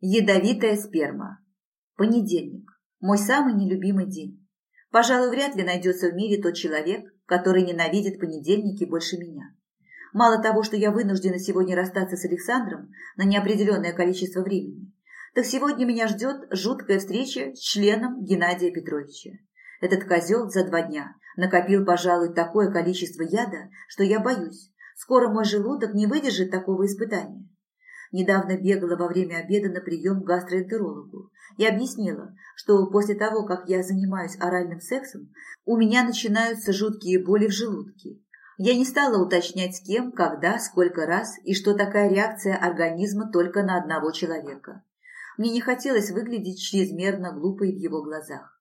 Ядовитая сперма. Понедельник. Мой самый нелюбимый день. Пожалуй, вряд ли найдется в мире тот человек, который ненавидит понедельники больше меня. Мало того, что я вынуждена сегодня расстаться с Александром на неопределенное количество времени, так сегодня меня ждет жуткая встреча с членом Геннадия Петровича. Этот козел за два дня накопил, пожалуй, такое количество яда, что я боюсь, скоро мой желудок не выдержит такого испытания. Недавно бегала во время обеда на прием к гастроэнтерологу и объяснила, что после того, как я занимаюсь оральным сексом, у меня начинаются жуткие боли в желудке. Я не стала уточнять с кем, когда, сколько раз и что такая реакция организма только на одного человека. Мне не хотелось выглядеть чрезмерно глупой в его глазах.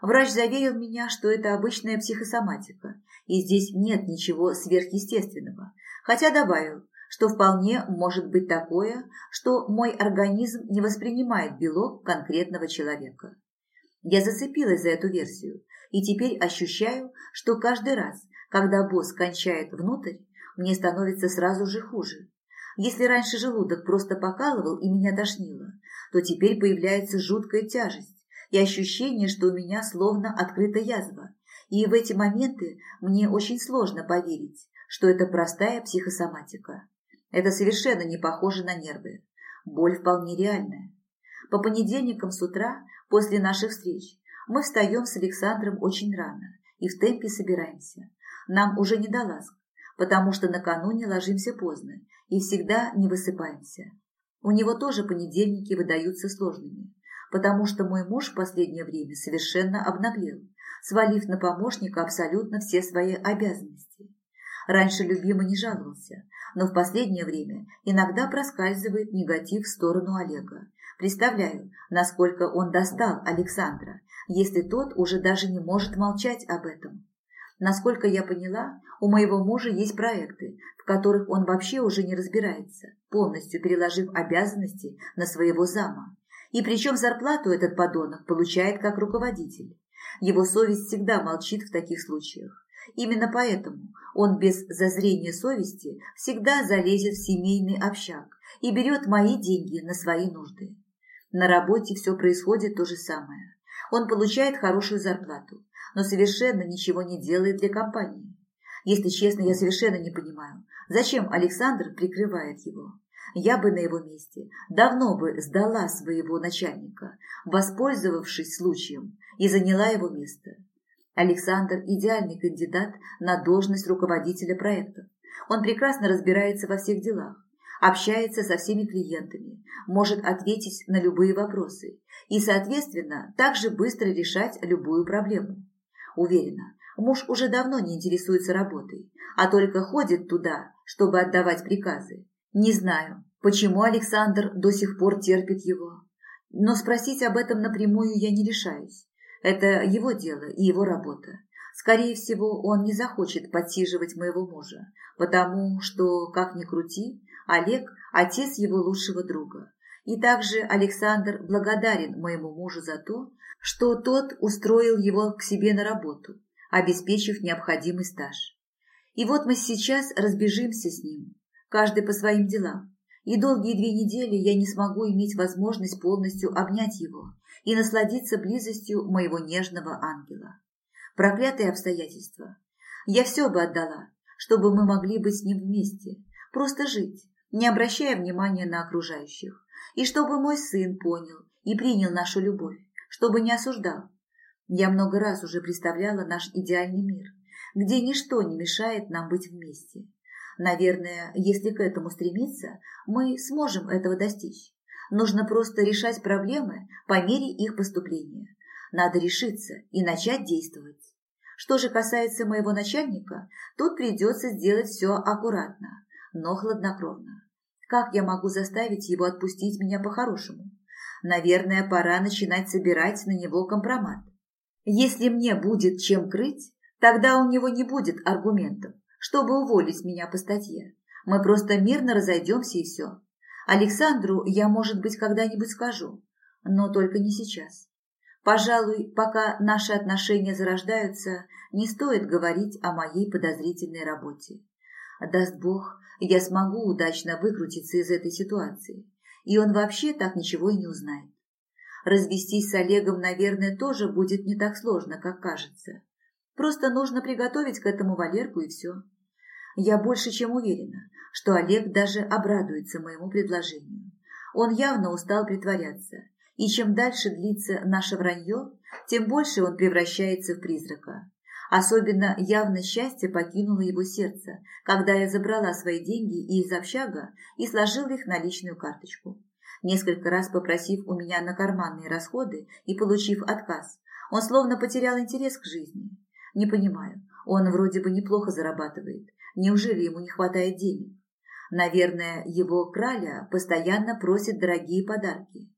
Врач заверил меня, что это обычная психосоматика, и здесь нет ничего сверхъестественного, хотя добавил, что вполне может быть такое, что мой организм не воспринимает белок конкретного человека. Я зацепилась за эту версию и теперь ощущаю, что каждый раз, когда босс кончает внутрь, мне становится сразу же хуже. Если раньше желудок просто покалывал и меня тошнило, то теперь появляется жуткая тяжесть и ощущение, что у меня словно открыта язва. И в эти моменты мне очень сложно поверить, что это простая психосоматика. Это совершенно не похоже на нервы. Боль вполне реальная. По понедельникам с утра, после наших встреч, мы встаем с Александром очень рано и в темпе собираемся. Нам уже не до ласк, потому что накануне ложимся поздно и всегда не высыпаемся. У него тоже понедельники выдаются сложными, потому что мой муж в последнее время совершенно обнаглел, свалив на помощника абсолютно все свои обязанности. Раньше любимый не жаловался, но в последнее время иногда проскальзывает негатив в сторону Олега. Представляю, насколько он достал Александра, если тот уже даже не может молчать об этом. Насколько я поняла, у моего мужа есть проекты, в которых он вообще уже не разбирается, полностью переложив обязанности на своего зама. И причем зарплату этот подонок получает как руководитель. Его совесть всегда молчит в таких случаях. Именно поэтому он без зазрения совести всегда залезет в семейный общак и берет мои деньги на свои нужды. На работе все происходит то же самое. Он получает хорошую зарплату, но совершенно ничего не делает для компании. Если честно, я совершенно не понимаю, зачем Александр прикрывает его. Я бы на его месте давно бы сдала своего начальника, воспользовавшись случаем, и заняла его место. Александр – идеальный кандидат на должность руководителя проектов. Он прекрасно разбирается во всех делах, общается со всеми клиентами, может ответить на любые вопросы и, соответственно, также быстро решать любую проблему. Уверена, муж уже давно не интересуется работой, а только ходит туда, чтобы отдавать приказы. Не знаю, почему Александр до сих пор терпит его, но спросить об этом напрямую я не решаюсь. Это его дело и его работа. Скорее всего, он не захочет подсиживать моего мужа, потому что, как ни крути, Олег – отец его лучшего друга. И также Александр благодарен моему мужу за то, что тот устроил его к себе на работу, обеспечив необходимый стаж. И вот мы сейчас разбежимся с ним, каждый по своим делам, и долгие две недели я не смогу иметь возможность полностью обнять его и насладиться близостью моего нежного ангела. Проклятые обстоятельства. Я все бы отдала, чтобы мы могли быть с ним вместе, просто жить, не обращая внимания на окружающих, и чтобы мой сын понял и принял нашу любовь, чтобы не осуждал. Я много раз уже представляла наш идеальный мир, где ничто не мешает нам быть вместе. Наверное, если к этому стремиться, мы сможем этого достичь. Нужно просто решать проблемы по мере их поступления. Надо решиться и начать действовать. Что же касается моего начальника, тут придется сделать все аккуратно, но хладнокровно. Как я могу заставить его отпустить меня по-хорошему? Наверное, пора начинать собирать на него компромат. Если мне будет чем крыть, тогда у него не будет аргументов, чтобы уволить меня по статье. Мы просто мирно разойдемся и все. Александру я, может быть, когда-нибудь скажу, но только не сейчас. Пожалуй, пока наши отношения зарождаются, не стоит говорить о моей подозрительной работе. Даст Бог, я смогу удачно выкрутиться из этой ситуации. и он вообще так ничего и не узнает. Развестись с Олегом, наверное, тоже будет не так сложно, как кажется. Просто нужно приготовить к этому Валерку и все. Я больше чем уверена, что Олег даже обрадуется моему предложению. Он явно устал притворяться, и чем дальше длится наше вранье, тем больше он превращается в призрака. Особенно явно счастье покинуло его сердце, когда я забрала свои деньги из общага и сложила их на личную карточку. Несколько раз попросив у меня на карманные расходы и получив отказ, он словно потерял интерес к жизни. Не понимаю, он вроде бы неплохо зарабатывает. Неужели ему не хватает денег? Наверное, его краля постоянно просит дорогие подарки.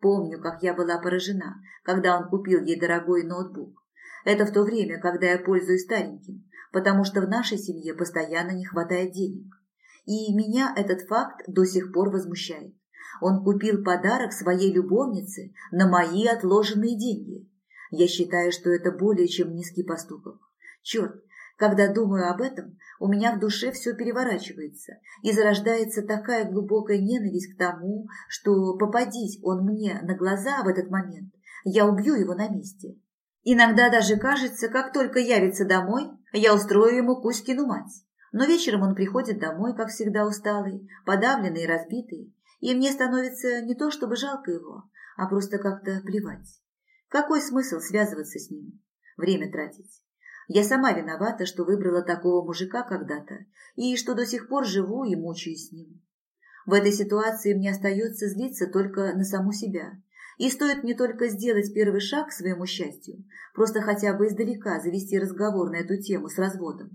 Помню, как я была поражена, когда он купил ей дорогой ноутбук. Это в то время, когда я пользуюсь стареньким, потому что в нашей семье постоянно не хватает денег. И меня этот факт до сих пор возмущает. Он купил подарок своей любовнице на мои отложенные деньги. Я считаю, что это более чем низкий поступок. Черт, когда думаю об этом, у меня в душе все переворачивается, и зарождается такая глубокая ненависть к тому, что попадись он мне на глаза в этот момент, я убью его на месте. Иногда даже кажется, как только явится домой, я устрою ему Кузькину мать. Но вечером он приходит домой, как всегда усталый, подавленный и разбитый, и мне становится не то чтобы жалко его, а просто как-то плевать. Какой смысл связываться с ним? Время тратить. Я сама виновата, что выбрала такого мужика когда-то, и что до сих пор живу и мучаюсь с ним. В этой ситуации мне остается злиться только на саму себя. И стоит мне только сделать первый шаг к своему счастью, просто хотя бы издалека завести разговор на эту тему с разводом,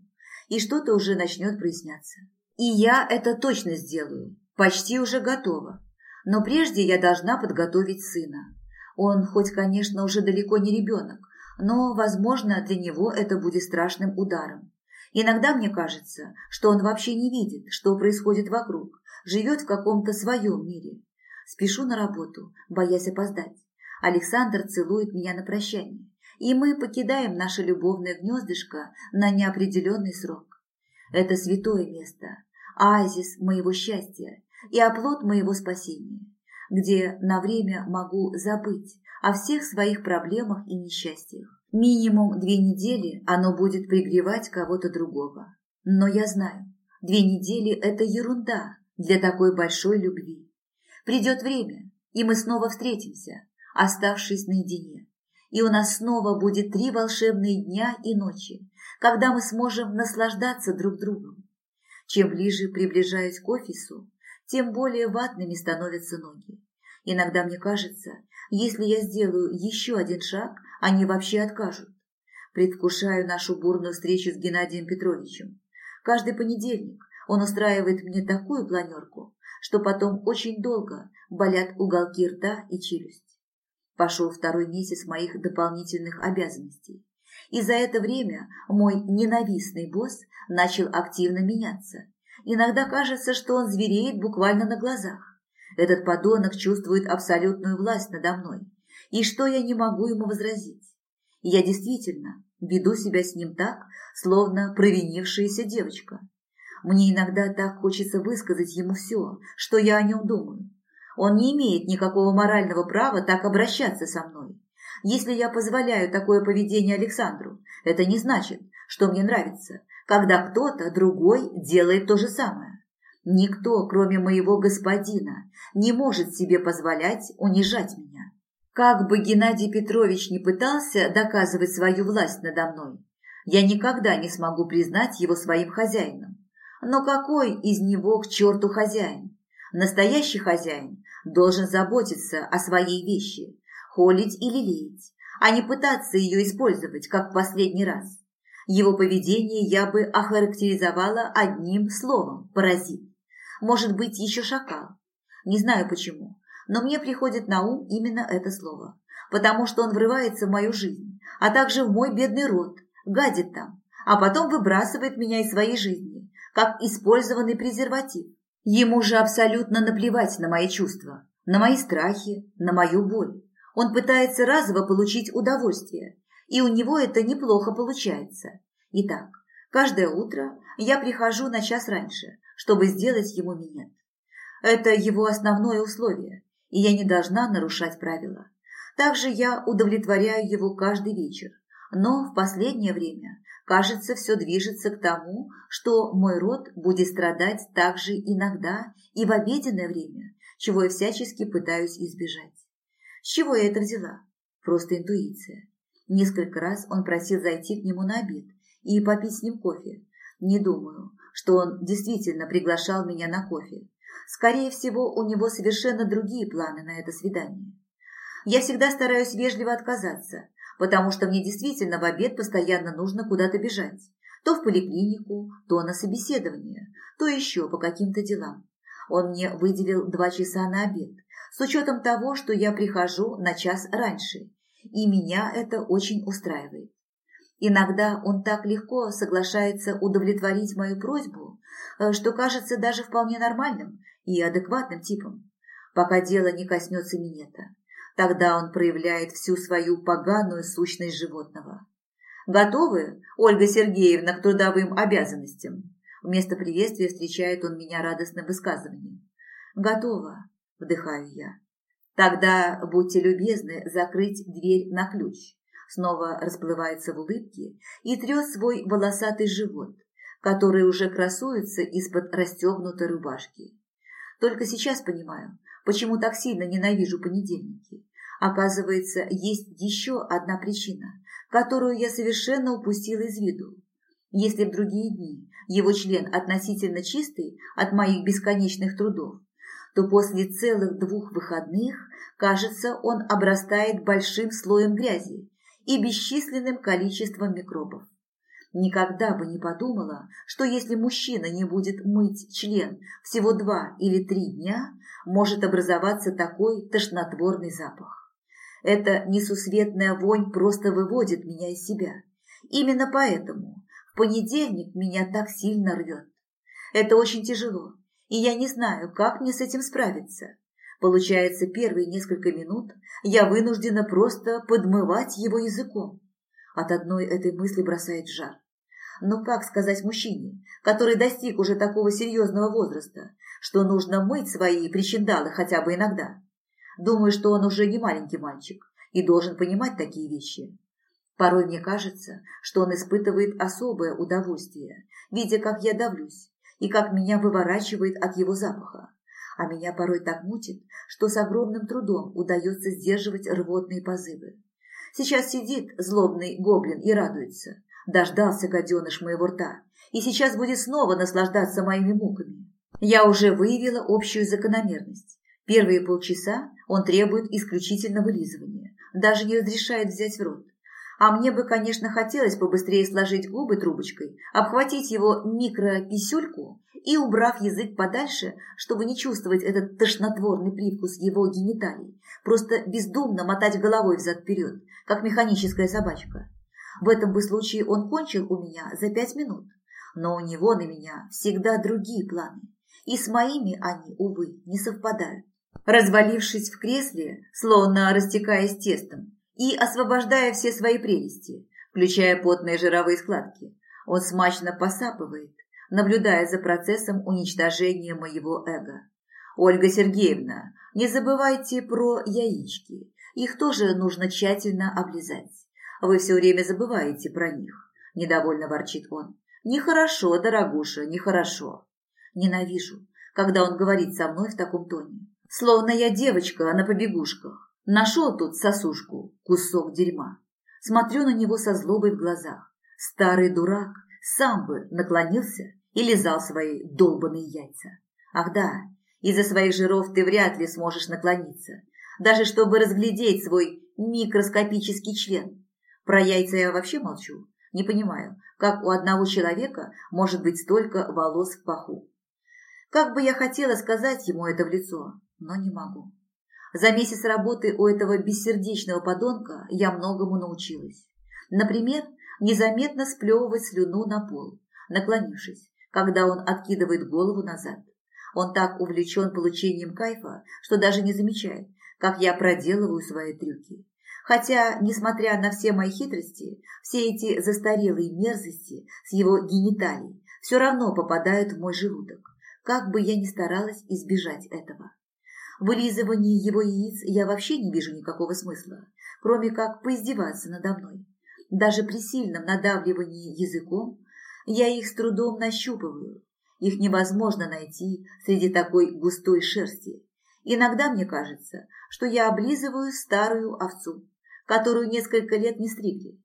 и что-то уже начнет проясняться. И я это точно сделаю, почти уже готова. Но прежде я должна подготовить сына. Он хоть, конечно, уже далеко не ребенок, но, возможно, для него это будет страшным ударом. Иногда мне кажется, что он вообще не видит, что происходит вокруг, живет в каком-то своем мире. Спешу на работу, боясь опоздать. Александр целует меня на прощание, и мы покидаем наше любовное гнездышко на неопределенный срок. Это святое место, оазис моего счастья и оплот моего спасения, где на время могу забыть о всех своих проблемах и несчастьях. Минимум две недели оно будет пригревать кого-то другого. Но я знаю, две недели – это ерунда для такой большой любви. Придет время, и мы снова встретимся, оставшись наедине. И у нас снова будет три волшебные дня и ночи, когда мы сможем наслаждаться друг другом. Чем ближе приближаюсь к офису, тем более ватными становятся ноги. Иногда мне кажется, если я сделаю еще один шаг, они вообще откажут. Предвкушаю нашу бурную встречу с Геннадием Петровичем. Каждый понедельник он устраивает мне такую планерку, что потом очень долго болят уголки рта и челюсть. Пошел второй месяц моих дополнительных обязанностей. И за это время мой ненавистный босс начал активно меняться. Иногда кажется, что он звереет буквально на глазах. Этот подонок чувствует абсолютную власть надо мной. И что я не могу ему возразить? Я действительно веду себя с ним так, словно провинившаяся девочка. Мне иногда так хочется высказать ему все, что я о нем думаю. Он не имеет никакого морального права так обращаться со мной. Если я позволяю такое поведение Александру, это не значит, что мне нравится, когда кто-то другой делает то же самое. Никто, кроме моего господина, не может себе позволять унижать меня. Как бы Геннадий Петрович не пытался доказывать свою власть надо мной, я никогда не смогу признать его своим хозяином. Но какой из него к черту хозяин? Настоящий хозяин должен заботиться о своей вещи, холить или лелеять, а не пытаться ее использовать, как в последний раз. Его поведение я бы охарактеризовала одним словом – паразит может быть еще шакал. Не знаю почему, но мне приходит на ум именно это слово, потому что он врывается в мою жизнь, а также в мой бедный род, гадит там, а потом выбрасывает меня из своей жизни, как использованный презерватив. Ему же абсолютно наплевать на мои чувства, на мои страхи, на мою боль. Он пытается разово получить удовольствие, и у него это неплохо получается. Итак, каждое утро я прихожу на час раньше, чтобы сделать ему минет. Это его основное условие, и я не должна нарушать правила. Также я удовлетворяю его каждый вечер, но в последнее время, кажется, все движется к тому, что мой род будет страдать также иногда и в обеденное время, чего я всячески пытаюсь избежать. С чего я это взяла? Просто интуиция. Несколько раз он просил зайти к нему на обед и попить с ним кофе. Не думаю, что он действительно приглашал меня на кофе. Скорее всего, у него совершенно другие планы на это свидание. Я всегда стараюсь вежливо отказаться, потому что мне действительно в обед постоянно нужно куда-то бежать. То в поликлинику, то на собеседование, то еще по каким-то делам. Он мне выделил два часа на обед, с учетом того, что я прихожу на час раньше, и меня это очень устраивает. Иногда он так легко соглашается удовлетворить мою просьбу, э, что кажется даже вполне нормальным и адекватным типом, пока дело не коснется минета. Тогда он проявляет всю свою поганую сущность животного. «Готовы, Ольга Сергеевна, к трудовым обязанностям?» Вместо приветствия встречает он меня радостным высказыванием. «Готово», – вдыхаю я. «Тогда будьте любезны закрыть дверь на ключ». Снова расплывается в улыбке и трет свой волосатый живот, который уже красуется из-под расстегнутой рубашки. Только сейчас понимаю, почему так сильно ненавижу понедельники. Оказывается, есть еще одна причина, которую я совершенно упустила из виду. Если в другие дни его член относительно чистый от моих бесконечных трудов, то после целых двух выходных, кажется, он обрастает большим слоем грязи и бесчисленным количеством микробов. Никогда бы не подумала, что если мужчина не будет мыть член всего два или три дня, может образоваться такой тошнотворный запах. Эта несусветная вонь просто выводит меня из себя. Именно поэтому в понедельник меня так сильно рвет. Это очень тяжело, и я не знаю, как мне с этим справиться. Получается, первые несколько минут я вынуждена просто подмывать его языком. От одной этой мысли бросает жар. Но как сказать мужчине, который достиг уже такого серьезного возраста, что нужно мыть свои причиндалы хотя бы иногда? Думаю, что он уже не маленький мальчик и должен понимать такие вещи. Порой мне кажется, что он испытывает особое удовольствие, видя, как я давлюсь и как меня выворачивает от его запаха. А меня порой так мутит, что с огромным трудом удается сдерживать рвотные позывы. Сейчас сидит злобный гоблин и радуется, Дождался гаденыш моего рта и сейчас будет снова наслаждаться моими муками. Я уже выявила общую закономерность. Первые полчаса он требует исключительно вылизывания, даже не разрешает взять в рот. А мне бы, конечно, хотелось побыстрее сложить губы трубочкой, обхватить его микрописюльку и, убрав язык подальше, чтобы не чувствовать этот тошнотворный привкус его гениталий, просто бездумно мотать головой взад-вперед, как механическая собачка. В этом бы случае он кончил у меня за пять минут. Но у него на меня всегда другие планы, и с моими они, увы, не совпадают. Развалившись в кресле, словно растекаясь тестом, и освобождая все свои прелести, включая потные жировые складки, он смачно посапывает, наблюдая за процессом уничтожения моего эго. «Ольга Сергеевна, не забывайте про яички. Их тоже нужно тщательно облизать. Вы все время забываете про них, недовольно ворчит он. Нехорошо, дорогуша, нехорошо. Ненавижу, когда он говорит со мной в таком тоне. Словно я девочка на побегушках. Нашел тут сосушку, кусок дерьма. Смотрю на него со злобой в глазах. Старый дурак сам бы наклонился и лизал свои долбаные яйца. Ах да, из-за своих жиров ты вряд ли сможешь наклониться, даже чтобы разглядеть свой микроскопический член. Про яйца я вообще молчу. Не понимаю, как у одного человека может быть столько волос в паху. Как бы я хотела сказать ему это в лицо, но не могу. За месяц работы у этого бессердечного подонка я многому научилась. Например, незаметно сплевывать слюну на пол, наклонившись, когда он откидывает голову назад. Он так увлечен получением кайфа, что даже не замечает, как я проделываю свои трюки. Хотя, несмотря на все мои хитрости, все эти застарелые мерзости с его гениталией все равно попадают в мой желудок. как бы я ни старалась избежать этого. В вылизывании его яиц я вообще не вижу никакого смысла, кроме как поиздеваться надо мной. Даже при сильном надавливании языком я их с трудом нащупываю. Их невозможно найти среди такой густой шерсти. Иногда мне кажется, что я облизываю старую овцу, которую несколько лет не стригли.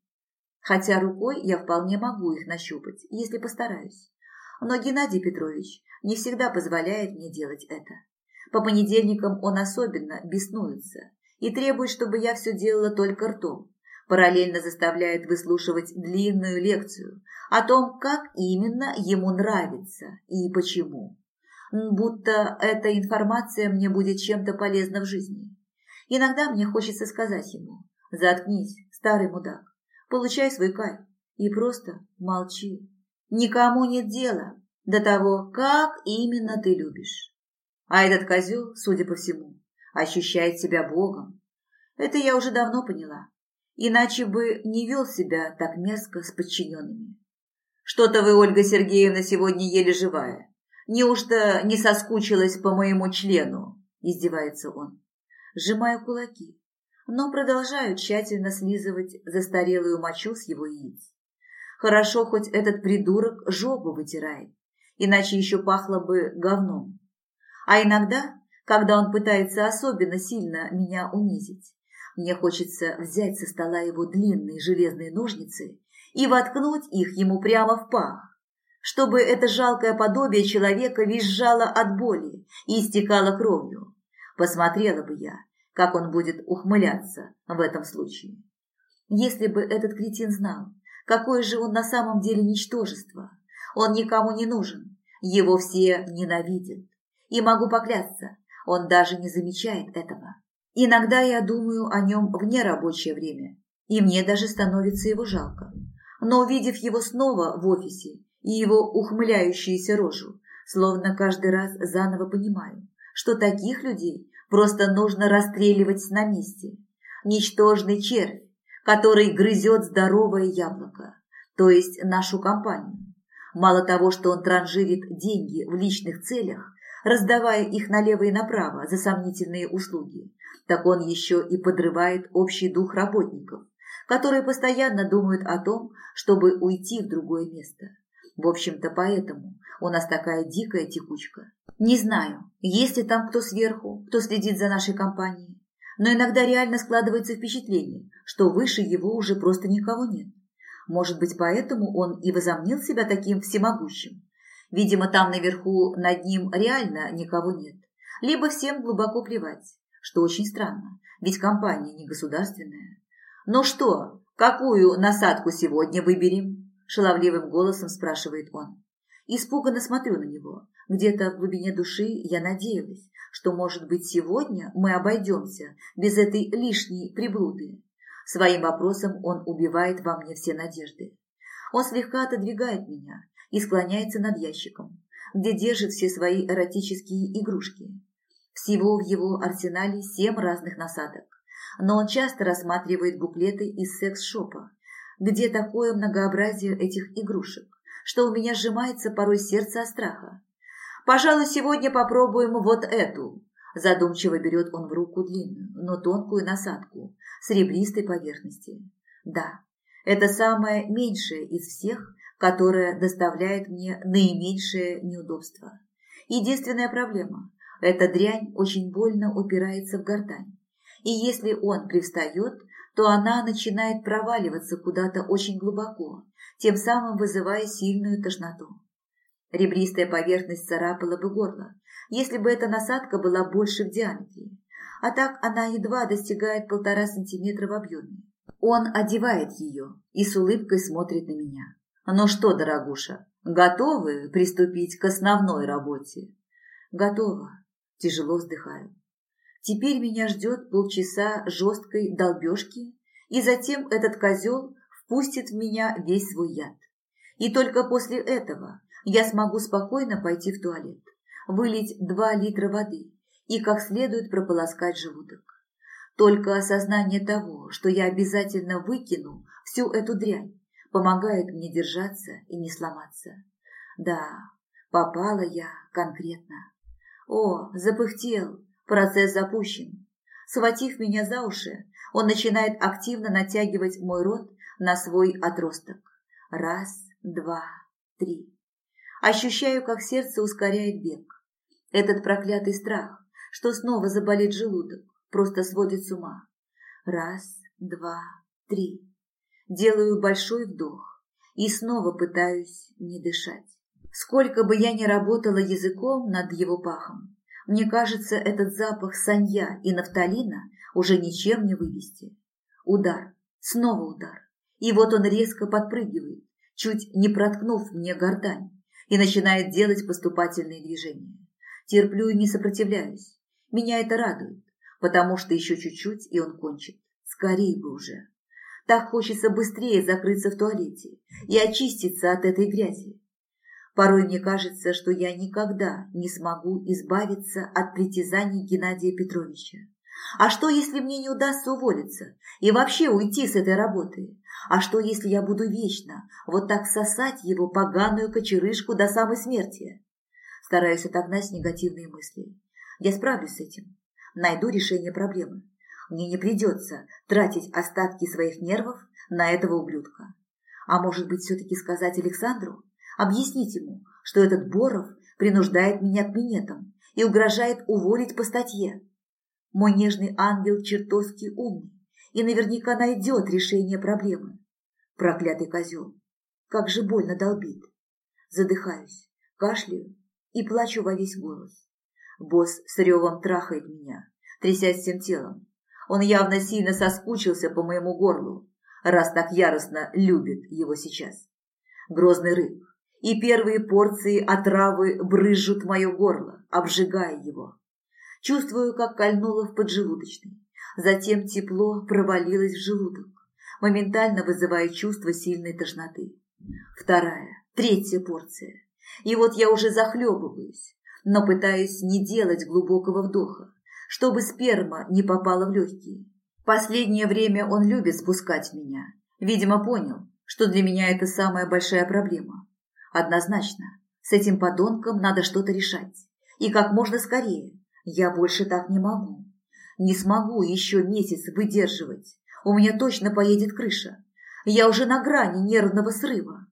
Хотя рукой я вполне могу их нащупать, если постараюсь. Но Геннадий Петрович не всегда позволяет мне делать это. По понедельникам он особенно беснуется и требует, чтобы я все делала только ртом, параллельно заставляет выслушивать длинную лекцию о том, как именно ему нравится и почему. Будто эта информация мне будет чем-то полезна в жизни. Иногда мне хочется сказать ему «Заткнись, старый мудак, получай свой кайф и просто молчи. Никому нет дела до того, как именно ты любишь. А этот козел, судя по всему, ощущает себя богом. Это я уже давно поняла. Иначе бы не вел себя так мерзко с подчиненными. Что-то вы, Ольга Сергеевна, сегодня еле живая. Неужто не соскучилась по моему члену? Издевается он. Сжимаю кулаки, но продолжаю тщательно слизывать застарелую мочу с его яиц. Хорошо, хоть этот придурок жопу вытирает, иначе еще пахло бы говном. А иногда, когда он пытается особенно сильно меня унизить, мне хочется взять со стола его длинные железные ножницы и воткнуть их ему прямо в пах, чтобы это жалкое подобие человека визжало от боли и истекало кровью. Посмотрела бы я, как он будет ухмыляться в этом случае. Если бы этот кретин знал, какое же он на самом деле ничтожество. Он никому не нужен, его все ненавидят. И могу поклясться, он даже не замечает этого. Иногда я думаю о нем в нерабочее время, и мне даже становится его жалко. Но увидев его снова в офисе и его ухмыляющуюся рожу, словно каждый раз заново понимаю, что таких людей просто нужно расстреливать на месте. Ничтожный червь, который грызет здоровое яблоко, то есть нашу компанию. Мало того, что он транжирит деньги в личных целях, раздавая их налево и направо за сомнительные услуги, так он еще и подрывает общий дух работников, которые постоянно думают о том, чтобы уйти в другое место. В общем-то, поэтому у нас такая дикая текучка. Не знаю, есть ли там кто сверху, кто следит за нашей компанией, но иногда реально складывается впечатление, что выше его уже просто никого нет. Может быть, поэтому он и возомнил себя таким всемогущим. Видимо, там наверху над ним реально никого нет. Либо всем глубоко плевать, что очень странно, ведь компания не государственная. «Ну что, какую насадку сегодня выберем?» – шаловливым голосом спрашивает он. Испуганно смотрю на него. Где-то в глубине души я надеялась, что, может быть, сегодня мы обойдемся без этой лишней приблуды. Своим вопросом он убивает во мне все надежды. Он слегка отодвигает меня и склоняется над ящиком, где держит все свои эротические игрушки. Всего в его арсенале семь разных насадок, но он часто рассматривает буклеты из секс-шопа, где такое многообразие этих игрушек, что у меня сжимается порой сердце от страха. «Пожалуй, сегодня попробуем вот эту», Задумчиво берет он в руку длинную, но тонкую насадку с ребристой поверхности. Да, это самое меньшее из всех, которое доставляет мне наименьшее неудобство. Единственная проблема – эта дрянь очень больно упирается в гортань. И если он привстает, то она начинает проваливаться куда-то очень глубоко, тем самым вызывая сильную тошноту. Ребристая поверхность царапала бы горло, если бы эта насадка была больше в диаметре, а так она едва достигает полтора сантиметра в объеме. Он одевает ее и с улыбкой смотрит на меня. «Ну что, дорогуша, готовы приступить к основной работе?» «Готово», – тяжело вздыхаю. «Теперь меня ждет полчаса жесткой долбежки, и затем этот козел впустит в меня весь свой яд. И только после этого я смогу спокойно пойти в туалет, вылить два литра воды и как следует прополоскать желудок. Только осознание того, что я обязательно выкину всю эту дрянь, помогает мне держаться и не сломаться. Да, Попала я конкретно. О, запыхтел, процесс запущен. Схватив меня за уши, он начинает активно натягивать мой рот на свой отросток. Раз, два, три. Ощущаю, как сердце ускоряет бег. Этот проклятый страх, что снова заболит желудок, просто сводит с ума. Раз, два, три. Делаю большой вдох и снова пытаюсь не дышать. Сколько бы я ни работала языком над его пахом, мне кажется, этот запах санья и нафталина уже ничем не вывести. Удар, снова удар. И вот он резко подпрыгивает, чуть не проткнув мне гортань, и начинает делать поступательные движения. Терплю и не сопротивляюсь. Меня это радует, потому что еще чуть-чуть, и он кончит. Скорее бы уже. Так хочется быстрее закрыться в туалете и очиститься от этой грязи. Порой мне кажется, что я никогда не смогу избавиться от притязаний Геннадия Петровича. А что, если мне не удастся уволиться и вообще уйти с этой работы? А что, если я буду вечно вот так сосать его поганую кочерышку до самой смерти? Стараюсь отогнать негативные мысли. Я справлюсь с этим. Найду решение проблемы. Мне не придется тратить остатки своих нервов на этого ублюдка. А может быть, все-таки сказать Александру? Объяснить ему, что этот Боров принуждает меня к минетам и угрожает уволить по статье. Мой нежный ангел чертовски умный и наверняка найдет решение проблемы. Проклятый козел. Как же больно долбит. Задыхаюсь, кашляю и плачу во весь голос. Босс с ревом трахает меня, трясясь всем телом. Он явно сильно соскучился по моему горлу, раз так яростно любит его сейчас. Грозный рык и первые порции отравы брызжут мое горло, обжигая его. Чувствую, как кольнуло в поджелудочной. Затем тепло провалилось в желудок, моментально вызывая чувство сильной тошноты. Вторая, третья порция. И вот я уже захлебываюсь, но пытаюсь не делать глубокого вдоха чтобы сперма не попала в легкие. Последнее время он любит спускать меня. Видимо, понял, что для меня это самая большая проблема. Однозначно, с этим подонком надо что-то решать. И как можно скорее. Я больше так не могу. Не смогу еще месяц выдерживать. У меня точно поедет крыша. Я уже на грани нервного срыва.